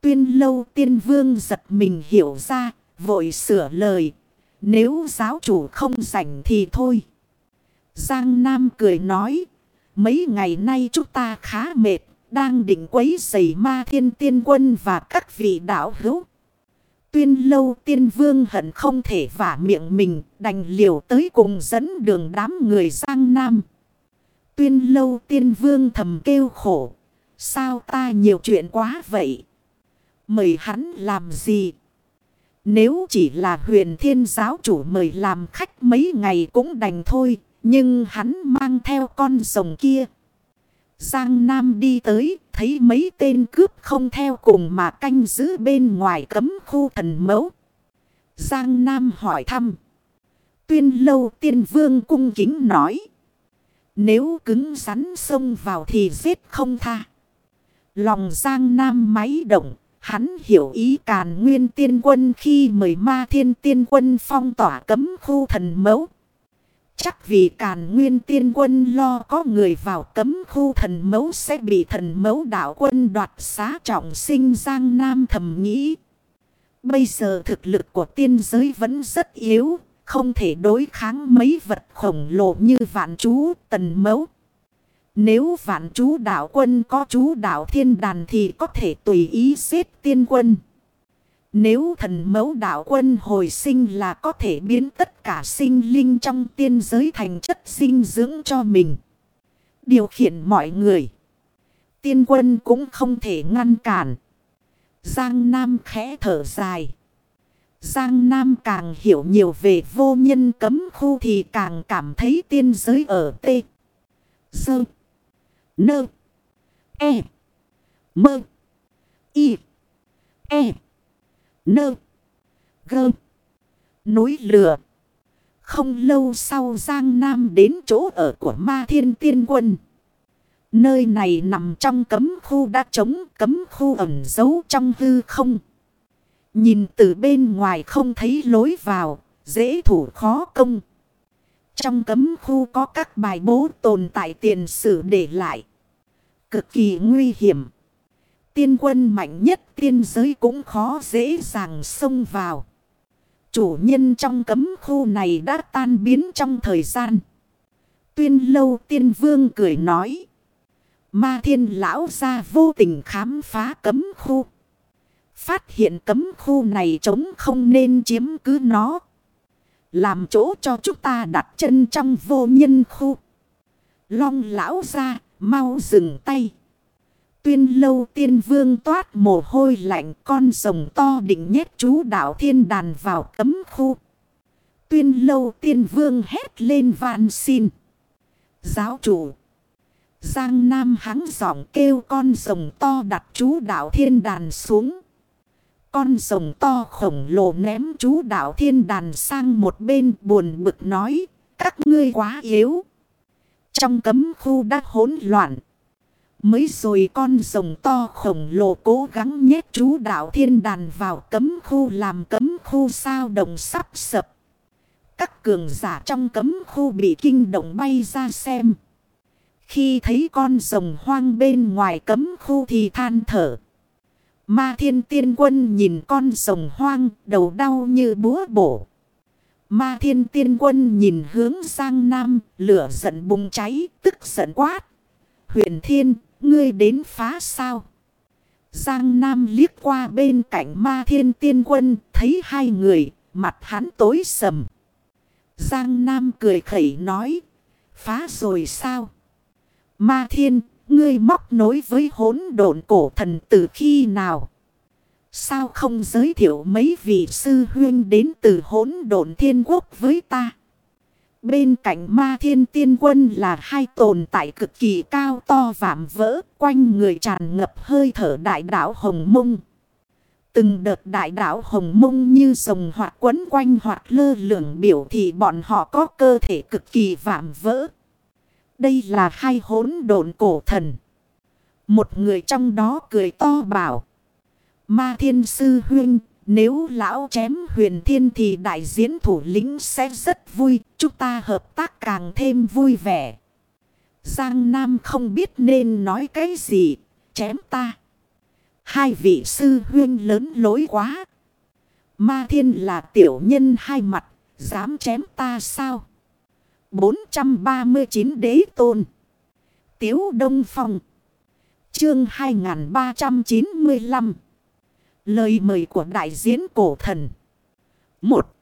Tuyên lâu tiên vương giật mình hiểu ra, vội sửa lời. Nếu giáo chủ không rảnh thì thôi. Giang Nam cười nói. Mấy ngày nay chúng ta khá mệt. Đang định quấy giày ma thiên tiên quân và các vị đạo hữu. Tuyên lâu tiên vương hận không thể vả miệng mình. Đành liều tới cùng dẫn đường đám người Giang Nam. Tuyên lâu tiên vương thầm kêu khổ. Sao ta nhiều chuyện quá vậy? Mời hắn làm gì? Nếu chỉ là huyền thiên giáo chủ mời làm khách mấy ngày cũng đành thôi. Nhưng hắn mang theo con rồng kia. Giang Nam đi tới, thấy mấy tên cướp không theo cùng mà canh giữ bên ngoài cấm khu thần mẫu. Giang Nam hỏi thăm. Tuyên lâu tiên vương cung kính nói. Nếu cứng rắn xông vào thì giết không tha. Lòng Giang Nam máy động. Hắn hiểu ý càn nguyên tiên quân khi mời ma thiên tiên quân phong tỏa cấm khu thần mẫu. Chắc vì càn nguyên tiên quân lo có người vào cấm khu thần mẫu sẽ bị thần mẫu đạo quân đoạt xá trọng sinh Giang Nam thầm nghĩ. Bây giờ thực lực của tiên giới vẫn rất yếu, không thể đối kháng mấy vật khổng lồ như vạn chú, tần mẫu. Nếu vạn chú đạo quân có chú đạo thiên đàn thì có thể tùy ý giết tiên quân. Nếu thần mẫu đạo quân hồi sinh là có thể biến tất cả sinh linh trong tiên giới thành chất sinh dưỡng cho mình. Điều khiển mọi người. Tiên quân cũng không thể ngăn cản. Giang Nam khẽ thở dài. Giang Nam càng hiểu nhiều về vô nhân cấm khu thì càng cảm thấy tiên giới ở T. Sơ. Nơ. E. Mơ. Y. E. Nơ. Gơ. Núi lửa. Không lâu sau Giang Nam đến chỗ ở của Ma Thiên Tiên Quân. Nơi này nằm trong cấm khu đã trống cấm khu ẩn giấu trong hư không. Nhìn từ bên ngoài không thấy lối vào, dễ thủ khó công. Trong cấm khu có các bài bố tồn tại tiền sử để lại. Cực kỳ nguy hiểm. Tiên quân mạnh nhất tiên giới cũng khó dễ dàng xông vào. Chủ nhân trong cấm khu này đã tan biến trong thời gian. Tuyên lâu tiên vương cười nói. Ma thiên lão ra vô tình khám phá cấm khu. Phát hiện cấm khu này trống không nên chiếm cứ nó. Làm chỗ cho chúng ta đặt chân trong vô nhân khu. Long lão ra, mau dừng tay. Tuyên lâu tiên vương toát mồ hôi lạnh, con rồng to định nhét chú đạo thiên đàn vào cấm khu. Tuyên lâu tiên vương hét lên van xin. Giáo chủ. Giang Nam hắng giọng kêu con rồng to đặt chú đạo thiên đàn xuống. Con rồng to khổng lồ ném chú đạo thiên đàn sang một bên buồn bực nói. Các ngươi quá yếu. Trong cấm khu đã hỗn loạn. Mới rồi con rồng to khổng lồ cố gắng nhét chú đạo thiên đàn vào cấm khu làm cấm khu sao đồng sắp sập. Các cường giả trong cấm khu bị kinh động bay ra xem. Khi thấy con rồng hoang bên ngoài cấm khu thì than thở. Ma thiên tiên quân nhìn con rồng hoang, đầu đau như búa bổ. Ma thiên tiên quân nhìn hướng sang nam, lửa giận bùng cháy, tức giận quát. Huyền thiên ngươi đến phá sao? Giang Nam liếc qua bên cạnh ma thiên tiên quân, thấy hai người, mặt hắn tối sầm. Giang Nam cười khẩy nói. Phá rồi sao? Ma thiên, ngươi móc nối với hốn độn cổ thần từ khi nào? Sao không giới thiệu mấy vị sư huyên đến từ hốn độn thiên quốc với ta? Bên cạnh ma thiên tiên quân là hai tồn tại cực kỳ cao to vạm vỡ, quanh người tràn ngập hơi thở đại đảo Hồng Mông. Từng đợt đại đảo Hồng Mông như rồng hoạt quấn quanh hoạt lơ lửng biểu thị bọn họ có cơ thể cực kỳ vạm vỡ. Đây là hai hỗn độn cổ thần. Một người trong đó cười to bảo. Ma thiên sư huynh, nếu lão chém huyền thiên thì đại diễn thủ lĩnh sẽ rất vui. Chúng ta hợp tác càng thêm vui vẻ. Giang Nam không biết nên nói cái gì. Chém ta. Hai vị sư huyên lớn lối quá. Ma thiên là tiểu nhân hai mặt. Dám chém ta sao? 439 đế tôn. Tiếu Đông Phong. Chương 2395. Lời mời của đại diễn cổ thần. 1.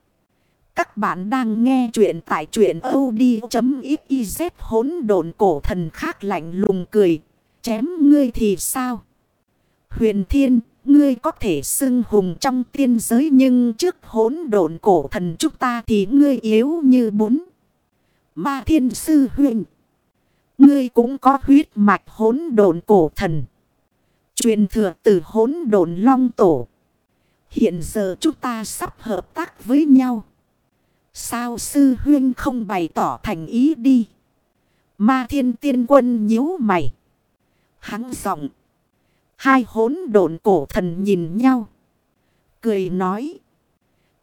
Các bạn đang nghe chuyện tại truyện od.xyz hỗn độn cổ thần khác lạnh lùng cười. Chém ngươi thì sao? Huyền thiên, ngươi có thể xưng hùng trong tiên giới nhưng trước hỗn độn cổ thần chúng ta thì ngươi yếu như bún. Ma thiên sư huyền. Ngươi cũng có huyết mạch hỗn độn cổ thần. Truyền thừa từ hốn đồn long tổ. Hiện giờ chúng ta sắp hợp tác với nhau. Sao sư huyên không bày tỏ thành ý đi. Ma thiên tiên quân nhíu mày. Hắn giọng. Hai hốn đồn cổ thần nhìn nhau. Cười nói.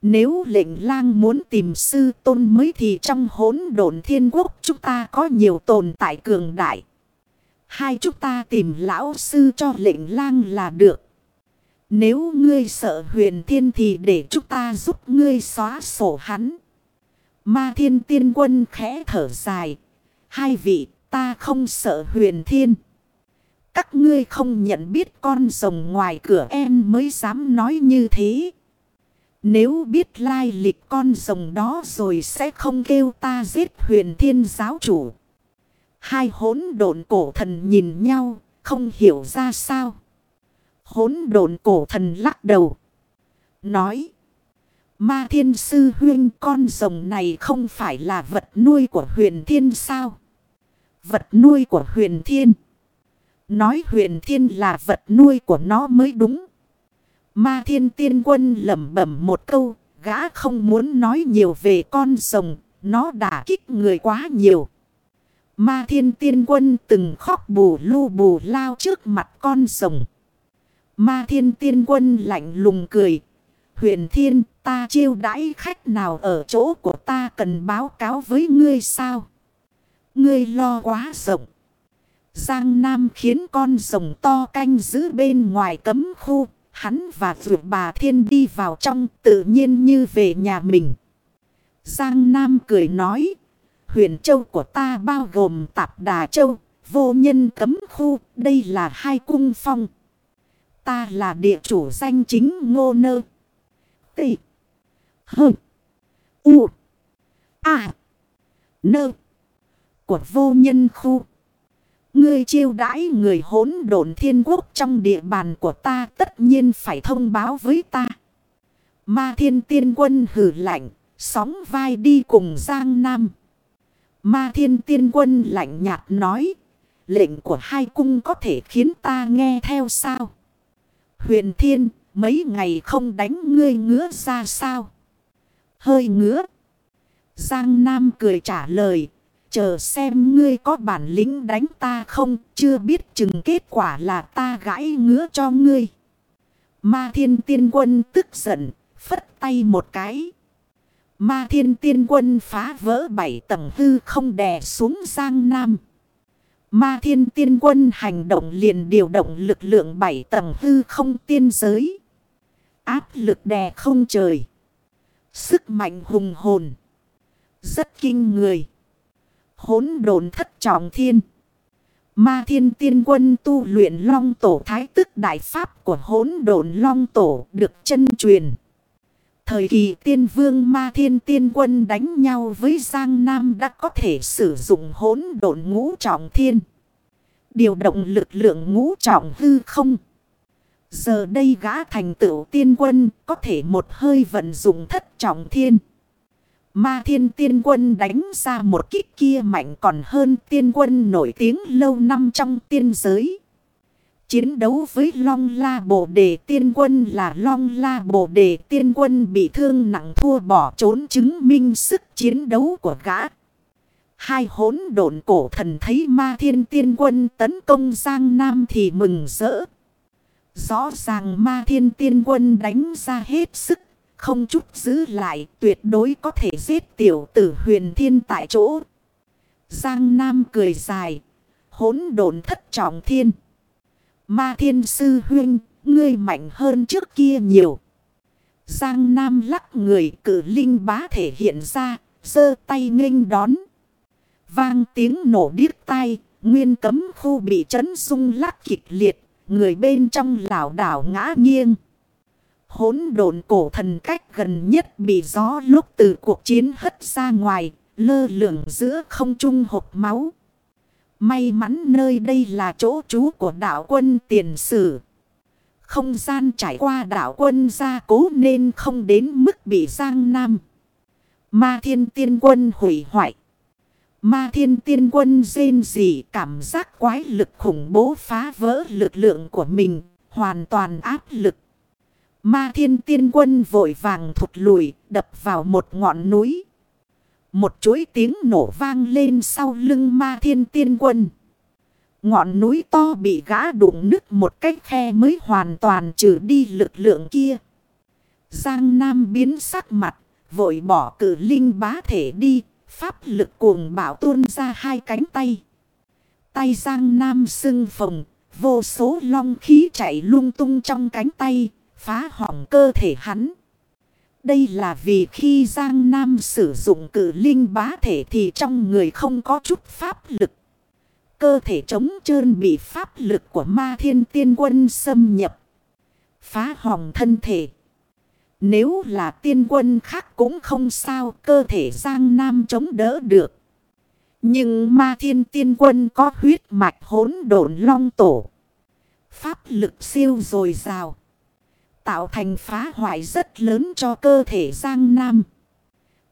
Nếu lệnh lang muốn tìm sư tôn mới thì trong hốn đồn thiên quốc chúng ta có nhiều tồn tại cường đại. Hai chúng ta tìm lão sư cho lệnh lang là được. Nếu ngươi sợ huyền thiên thì để chúng ta giúp ngươi xóa sổ hắn. Ma thiên tiên quân khẽ thở dài. Hai vị, ta không sợ huyền thiên. Các ngươi không nhận biết con rồng ngoài cửa em mới dám nói như thế. Nếu biết lai lịch con rồng đó rồi sẽ không kêu ta giết huyền thiên giáo chủ. Hai hỗn độn cổ thần nhìn nhau, không hiểu ra sao. Hỗn độn cổ thần lắc đầu. Nói. Ma thiên sư huyên con rồng này không phải là vật nuôi của huyền thiên sao? Vật nuôi của huyền thiên. Nói huyền thiên là vật nuôi của nó mới đúng. Ma thiên tiên quân lẩm bẩm một câu. Gã không muốn nói nhiều về con rồng. Nó đã kích người quá nhiều. Ma thiên tiên quân từng khóc bù lu bù lao trước mặt con rồng. Ma thiên tiên quân lạnh lùng cười. Huyền thiên, ta chiêu đãi khách nào ở chỗ của ta cần báo cáo với ngươi sao? Ngươi lo quá rộng. Giang Nam khiến con rồng to canh giữ bên ngoài cấm khu. Hắn và vượt bà thiên đi vào trong tự nhiên như về nhà mình. Giang Nam cười nói huyện châu của ta bao gồm tạp đà châu, vô nhân cấm khu. Đây là hai cung phong. Ta là địa chủ danh chính ngô nơ. Tị. Hờ. U. À. Nơ. Của vô nhân khu. Ngươi chiêu đãi người hỗn độn thiên quốc trong địa bàn của ta tất nhiên phải thông báo với ta. Ma thiên tiên quân hử lạnh, sóng vai đi cùng Giang Nam. Ma thiên tiên quân lạnh nhạt nói, lệnh của hai cung có thể khiến ta nghe theo sao? Huyền thiên, mấy ngày không đánh ngươi ngứa ra sao? Hơi ngứa. Giang Nam cười trả lời, chờ xem ngươi có bản lĩnh đánh ta không, chưa biết chừng kết quả là ta gãi ngứa cho ngươi. Ma thiên tiên quân tức giận, phất tay một cái. Ma thiên tiên quân phá vỡ bảy tầng hư không đè xuống Giang Nam. Ma thiên tiên quân hành động liền điều động lực lượng bảy tầng hư không tiên giới. Áp lực đè không trời. Sức mạnh hùng hồn. Rất kinh người hỗn độn thất trọng thiên. Ma thiên tiên quân tu luyện long tổ thái tức đại pháp của hỗn độn long tổ được chân truyền. Thời kỳ tiên vương ma thiên tiên quân đánh nhau với Giang Nam đã có thể sử dụng hỗn độn ngũ trọng thiên. Điều động lực lượng ngũ trọng hư không. Giờ đây gã thành tựu tiên quân có thể một hơi vận dụng thất trọng thiên. Ma thiên tiên quân đánh ra một kích kia mạnh còn hơn tiên quân nổi tiếng lâu năm trong tiên giới. Chiến đấu với Long La Bồ Đề Tiên Quân là Long La Bồ Đề Tiên Quân bị thương nặng thua bỏ trốn chứng minh sức chiến đấu của gã. Hai hỗn độn cổ thần thấy Ma Thiên Tiên Quân tấn công Giang Nam thì mừng rỡ. Rõ ràng Ma Thiên Tiên Quân đánh ra hết sức, không chút giữ lại, tuyệt đối có thể giết tiểu tử huyền thiên tại chỗ. Giang Nam cười dài, hỗn độn thất trọng thiên. Ma thiên sư Huyên, ngươi mạnh hơn trước kia nhiều. Giang Nam lắc người cử linh bá thể hiện ra, giơ tay nghênh đón. Vang tiếng nổ điếc tay, nguyên cấm khu bị chấn sung lắc kịch liệt, người bên trong lảo đảo ngã nghiêng. Hốn độn cổ thần cách gần nhất bị gió lúc từ cuộc chiến hất ra ngoài, lơ lửng giữa không trung hộp máu. May mắn nơi đây là chỗ trú của đạo quân tiền sử. Không gian trải qua đạo quân gia cố nên không đến mức bị giang nam. Ma thiên tiên quân hủy hoại. Ma thiên tiên quân rên gì cảm giác quái lực khủng bố phá vỡ lực lượng của mình, hoàn toàn áp lực. Ma thiên tiên quân vội vàng thụt lùi, đập vào một ngọn núi. Một chuỗi tiếng nổ vang lên sau lưng ma thiên tiên quân. Ngọn núi to bị gã đụng nứt một cách khe mới hoàn toàn trừ đi lực lượng kia. Giang Nam biến sắc mặt, vội bỏ cử linh bá thể đi, pháp lực cuồng bảo tuôn ra hai cánh tay. Tay Giang Nam sưng phồng, vô số long khí chạy lung tung trong cánh tay, phá hỏng cơ thể hắn. Đây là vì khi Giang Nam sử dụng cử linh bá thể thì trong người không có chút pháp lực. Cơ thể trống trơn bị pháp lực của ma thiên tiên quân xâm nhập. Phá hỏng thân thể. Nếu là tiên quân khác cũng không sao, cơ thể Giang Nam chống đỡ được. Nhưng ma thiên tiên quân có huyết mạch hỗn độn long tổ. Pháp lực siêu dồi dào. Tạo thành phá hoại rất lớn cho cơ thể Giang Nam.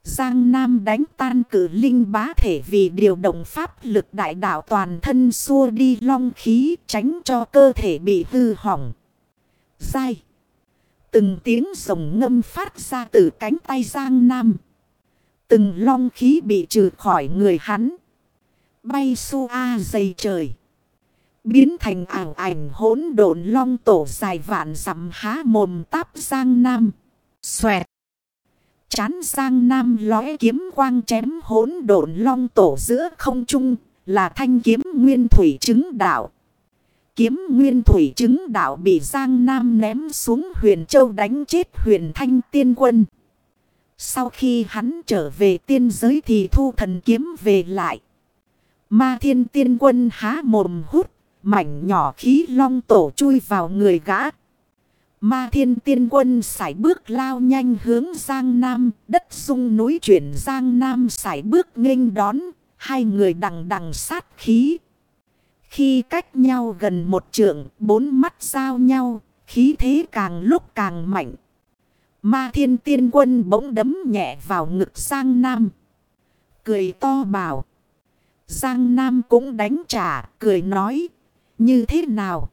Giang Nam đánh tan cử linh bá thể vì điều động pháp lực đại đạo toàn thân xua đi long khí, tránh cho cơ thể bị hư hỏng. Dai. Từng tiếng rồng ngâm phát ra từ cánh tay Giang Nam. Từng long khí bị trừ khỏi người hắn. Bay xua a dày trời. Biến thành ảo ảnh hỗn độn long tổ dài vạn dặm há mồm táp Giang Nam. Xoẹt. Chán Giang Nam lóe kiếm quang chém hỗn độn long tổ giữa không trung, là thanh kiếm nguyên thủy chứng đạo. Kiếm nguyên thủy chứng đạo bị Giang Nam ném xuống huyền châu đánh chết huyền thanh tiên quân. Sau khi hắn trở về tiên giới thì thu thần kiếm về lại. Ma thiên tiên quân há mồm hút Mảnh nhỏ khí long tổ chui vào người gã. Ma thiên tiên quân sải bước lao nhanh hướng Giang Nam. Đất sung núi chuyển Giang Nam sải bước nghênh đón. Hai người đằng đằng sát khí. Khi cách nhau gần một trượng, bốn mắt giao nhau, khí thế càng lúc càng mạnh. Ma thiên tiên quân bỗng đấm nhẹ vào ngực Giang Nam. Cười to bảo. Giang Nam cũng đánh trả, cười nói, như thế nào?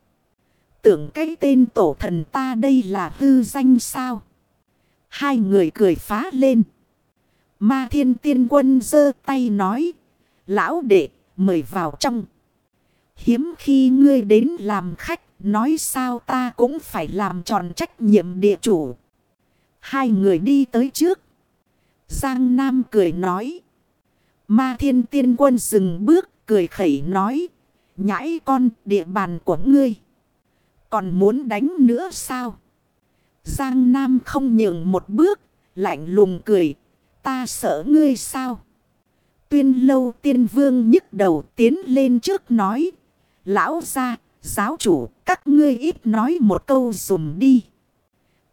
Tưởng cái tên tổ thần ta đây là hư danh sao? Hai người cười phá lên. Ma thiên tiên quân giơ tay nói. Lão đệ, mời vào trong. Hiếm khi ngươi đến làm khách. Nói sao ta cũng phải làm tròn trách nhiệm địa chủ. Hai người đi tới trước. Giang Nam cười nói. Ma thiên tiên quân dừng bước, cười khẩy nói nhãi con địa bàn của ngươi. Còn muốn đánh nữa sao? Giang Nam không nhường một bước, lạnh lùng cười. Ta sợ ngươi sao? Tuyên lâu tiên vương nhức đầu tiến lên trước nói. Lão ra, giáo chủ, các ngươi ít nói một câu dùm đi.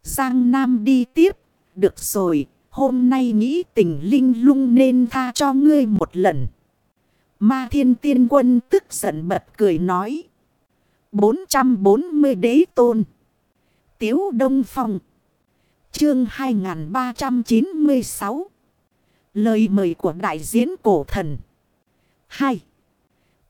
Giang Nam đi tiếp, Được rồi, hôm nay nghĩ tình linh lung nên tha cho ngươi một lần. Ma thiên tiên quân tức giận bật cười nói. 440 đế tôn. Tiếu Đông Phong. Chương 2396. Lời mời của đại diễn cổ thần. 2.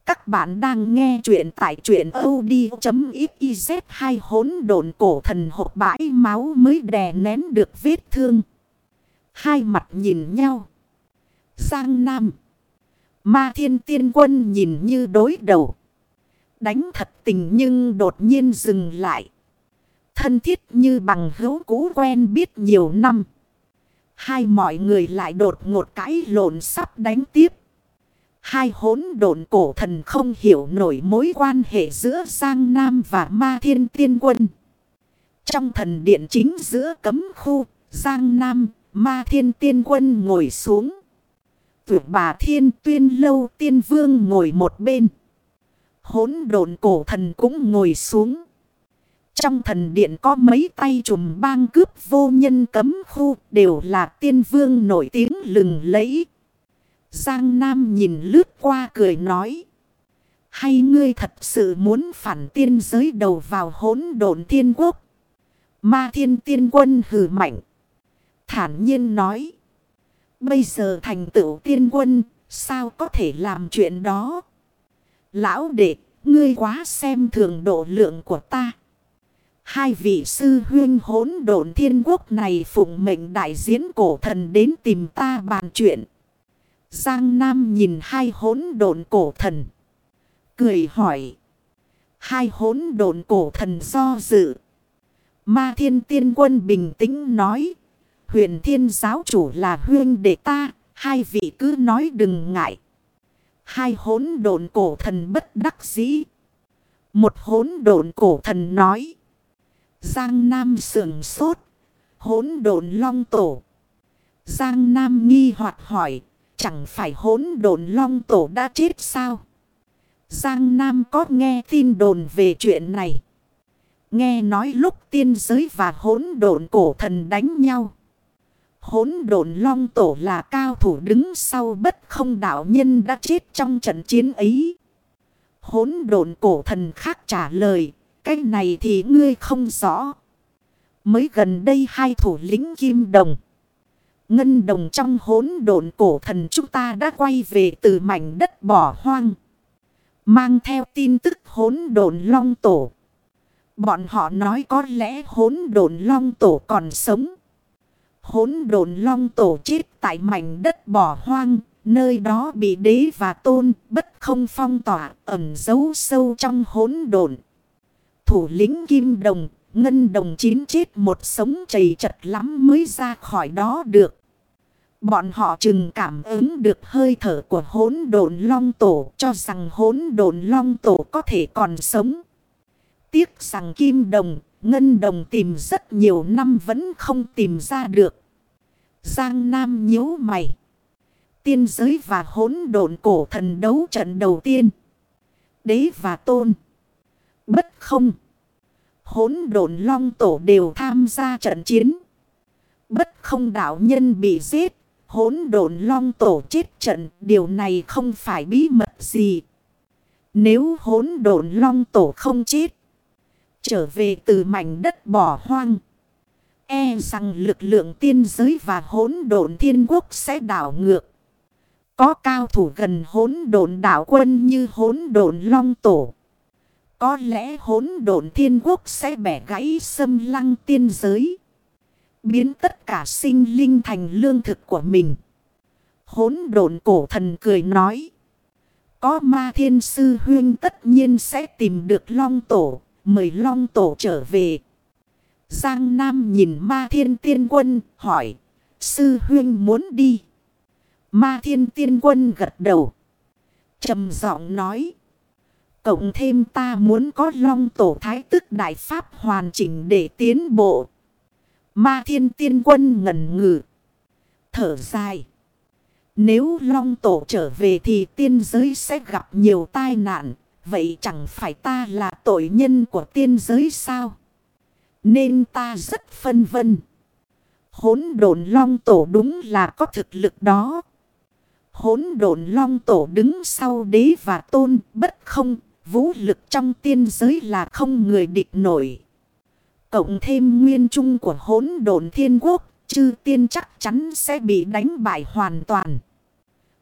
Các bạn đang nghe chuyện tại chuyện od.xyz hai hốn độn cổ thần hộp bãi máu mới đè nén được vết thương. Hai mặt nhìn nhau. sang Nam. Ma thiên tiên quân nhìn như đối đầu. Đánh thật tình nhưng đột nhiên dừng lại. Thân thiết như bằng hữu cũ quen biết nhiều năm. Hai mọi người lại đột ngột cãi lộn sắp đánh tiếp. Hai hỗn độn cổ thần không hiểu nổi mối quan hệ giữa Giang Nam và Ma Thiên Tiên Quân. Trong thần điện chính giữa cấm khu, Giang Nam, Ma Thiên Tiên Quân ngồi xuống. Tuyệt bà Thiên Tuyên Lâu Tiên Vương ngồi một bên. Hỗn độn cổ thần cũng ngồi xuống. Trong thần điện có mấy tay trùm bang cướp vô nhân cấm khu đều là tiên vương nổi tiếng lừng lẫy. Giang Nam nhìn lướt qua cười nói. Hay ngươi thật sự muốn phản tiên giới đầu vào hỗn độn thiên quốc? Ma thiên tiên quân hừ mạnh. Thản nhiên nói. Bây giờ thành tựu tiên quân, sao có thể làm chuyện đó? Lão đệ, ngươi quá xem thường độ lượng của ta. Hai vị sư huyên hỗn độn thiên quốc này phụng mệnh đại diễn cổ thần đến tìm ta bàn chuyện. Giang Nam nhìn hai hỗn độn cổ thần. Cười hỏi. Hai hỗn độn cổ thần do dự. Ma thiên tiên quân bình tĩnh nói. Huyền thiên giáo chủ là huyên đệ ta. Hai vị cứ nói đừng ngại. Hai hốn độn cổ thần bất đắc dĩ. Một hốn độn cổ thần nói. Giang Nam sườn sốt. hốn độn long tổ. Giang Nam nghi hoặc hỏi. Chẳng phải hốn độn long tổ đã chết sao? Giang Nam có nghe tin đồn về chuyện này. Nghe nói lúc tiên giới và hỗn độn cổ thần đánh nhau hốn độn long tổ là cao thủ đứng sau bất không đạo nhân đã chết trong trận chiến ấy. hốn độn cổ thần khác trả lời. Cái này thì ngươi không rõ. Mới gần đây hai thủ lĩnh kim đồng. Ngân đồng trong hốn độn cổ thần chúng ta đã quay về từ mảnh đất bỏ hoang. Mang theo tin tức hốn độn long tổ. Bọn họ nói có lẽ hốn độn long tổ còn sống. Hỗn độn long tổ chết tại mảnh đất bỏ hoang. Nơi đó bị đế và tôn bất không phong tỏa ẩn giấu sâu trong hỗn độn. Thủ lĩnh kim đồng Ngân đồng chín chết một sống chầy chật lắm mới ra khỏi đó được. Bọn họ chừng cảm ứng được hơi thở của hốn độn long tổ cho rằng hốn độn long tổ có thể còn sống. Tiếc rằng kim đồng, ngân đồng tìm rất nhiều năm vẫn không tìm ra được. Giang Nam nhíu mày. Tiên giới và hốn độn cổ thần đấu trận đầu tiên. Đế và tôn. Bất không hỗn độn long tổ đều tham gia trận chiến. Bất không đạo nhân bị giết, hỗn độn long tổ chết trận, điều này không phải bí mật gì. Nếu hỗn độn long tổ không chết, trở về từ mảnh đất bỏ hoang, e rằng lực lượng tiên giới và hỗn độn thiên quốc sẽ đảo ngược. Có cao thủ gần hỗn độn đảo quân như hỗn độn long tổ. Có lẽ hỗn độn thiên quốc sẽ bẻ gãy xâm lăng tiên giới. Biến tất cả sinh linh thành lương thực của mình. Hỗn độn cổ thần cười nói. Có ma thiên sư huyên tất nhiên sẽ tìm được long tổ. Mời long tổ trở về. Giang Nam nhìn ma thiên tiên quân, hỏi. Sư huyên muốn đi. Ma thiên tiên quân gật đầu. trầm giọng nói. Cộng thêm ta muốn có long tổ thái tức đại pháp hoàn chỉnh để tiến bộ. Ma thiên tiên quân ngẩn ngừ. Thở dài. Nếu long tổ trở về thì tiên giới sẽ gặp nhiều tai nạn. Vậy chẳng phải ta là tội nhân của tiên giới sao? Nên ta rất phân vân. Hốn đồn long tổ đúng là có thực lực đó. Hốn đồn long tổ đứng sau đế và tôn, bất không. Vũ lực trong tiên giới là không người địch nổi. Cộng thêm nguyên trung của hốn đồn thiên quốc. Chư tiên chắc chắn sẽ bị đánh bại hoàn toàn.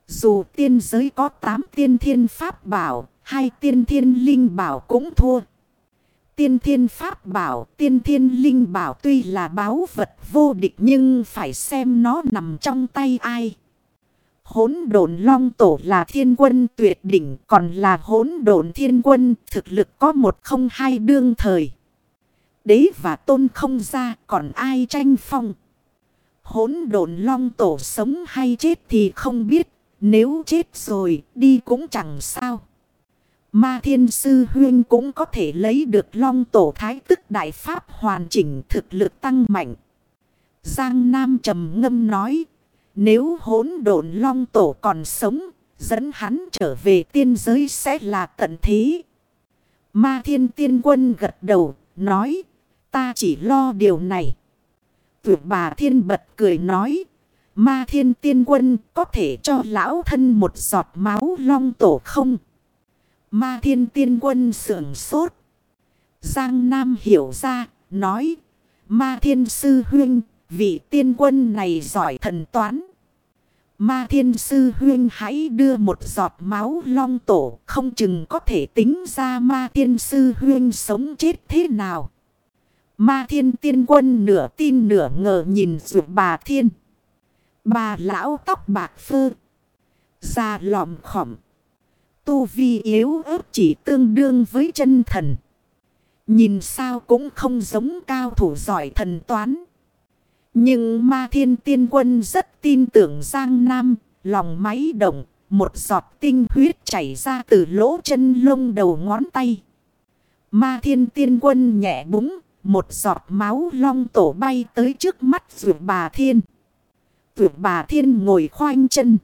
Dù tiên giới có 8 tiên thiên pháp bảo. Hai tiên thiên linh bảo cũng thua. Tiên thiên pháp bảo, tiên thiên linh bảo tuy là báo vật vô địch nhưng phải xem nó nằm trong tay ai. Hốn độn long tổ là thiên quân tuyệt đỉnh còn là hốn độn thiên quân thực lực có một không hai đương thời. Đế và tôn không ra còn ai tranh phong. Hốn độn long tổ sống hay chết thì không biết nếu chết rồi đi cũng chẳng sao. Ma thiên sư huyên cũng có thể lấy được long tổ thái tức đại pháp hoàn chỉnh thực lực tăng mạnh. Giang Nam trầm ngâm nói. Nếu hỗn độn long tổ còn sống, dẫn hắn trở về tiên giới sẽ là tận thế. Ma thiên tiên quân gật đầu, nói. Ta chỉ lo điều này. Tuyệt bà thiên bật cười nói. Ma thiên tiên quân có thể cho lão thân một giọt máu long tổ không? Ma thiên tiên quân sưởng sốt. Giang Nam hiểu ra, nói. Ma thiên sư huynh, vị tiên quân này giỏi thần toán. Ma thiên sư huyên hãy đưa một giọt máu long tổ, không chừng có thể tính ra ma thiên sư huyên sống chết thế nào. Ma thiên tiên quân nửa tin nửa ngờ nhìn dù bà thiên. Bà lão tóc bạc phơ. Da lòm khỏm. Tu vi yếu ớt chỉ tương đương với chân thần. Nhìn sao cũng không giống cao thủ giỏi thần toán. Nhưng ma thiên tiên quân rất tin tưởng Giang Nam, lòng máy động, một giọt tinh huyết chảy ra từ lỗ chân lông đầu ngón tay. Ma thiên tiên quân nhẹ búng, một giọt máu long tổ bay tới trước mắt vượt bà thiên. Vượt bà thiên ngồi khoanh chân.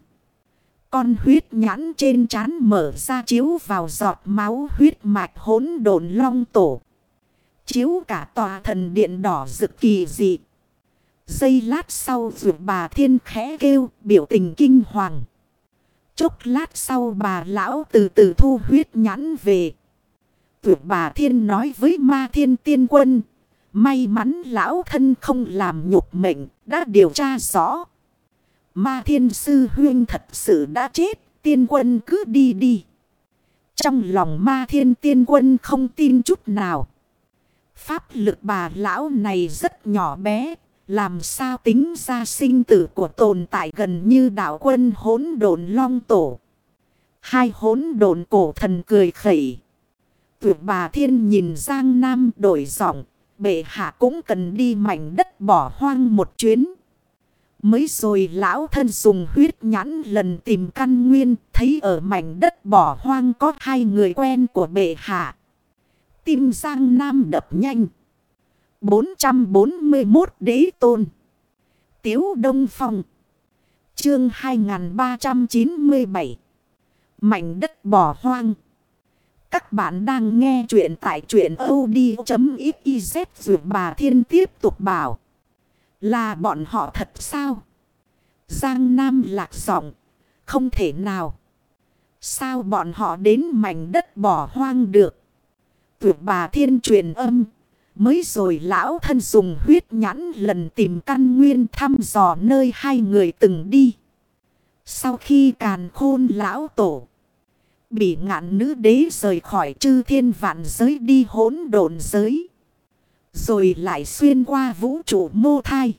Con huyết nhãn trên trán mở ra chiếu vào giọt máu huyết mạch hỗn độn long tổ. Chiếu cả tòa thần điện đỏ rực kỳ dị. Giây lát sau vượt bà thiên khẽ kêu, biểu tình kinh hoàng. Chốc lát sau, bà lão từ từ thu huyết nhãn về. Vượt bà thiên nói với ma thiên tiên quân. May mắn lão thân không làm nhục mệnh, đã điều tra rõ. Ma thiên sư huyên thật sự đã chết, tiên quân cứ đi đi. Trong lòng ma thiên tiên quân không tin chút nào. Pháp lực bà lão này rất nhỏ bé, làm sao tính ra sinh tử của tồn tại gần như đạo quân hốn đồn long tổ. Hai hốn đồn cổ thần cười khẩy. Tuyệt bà thiên nhìn Giang Nam đổi giọng, bệ hạ cũng cần đi mảnh đất bỏ hoang một chuyến. Mới rồi lão thân dùng huyết nhãn lần tìm căn nguyên, thấy ở mảnh đất bỏ hoang có hai người quen của bệ hạ. Tim Giang Nam đập nhanh. 441 đế tôn. Tiếu Đông Phong. Chương 2397. Mảnh đất bỏ hoang. Các bạn đang nghe chuyện tại chuyện od.xyz dù bà thiên tiếp tục bảo. Là bọn họ thật sao? Giang Nam lạc giọng. Không thể nào. Sao bọn họ đến mảnh đất bỏ hoang được? Tuyệt bà thiên truyền âm. Mới rồi lão thân dùng huyết nhãn lần tìm căn nguyên thăm dò nơi hai người từng đi. Sau khi càn khôn lão tổ. Bị ngạn nữ đế rời khỏi chư thiên vạn giới đi hỗn độn giới. Rồi lại xuyên qua vũ trụ mô thai.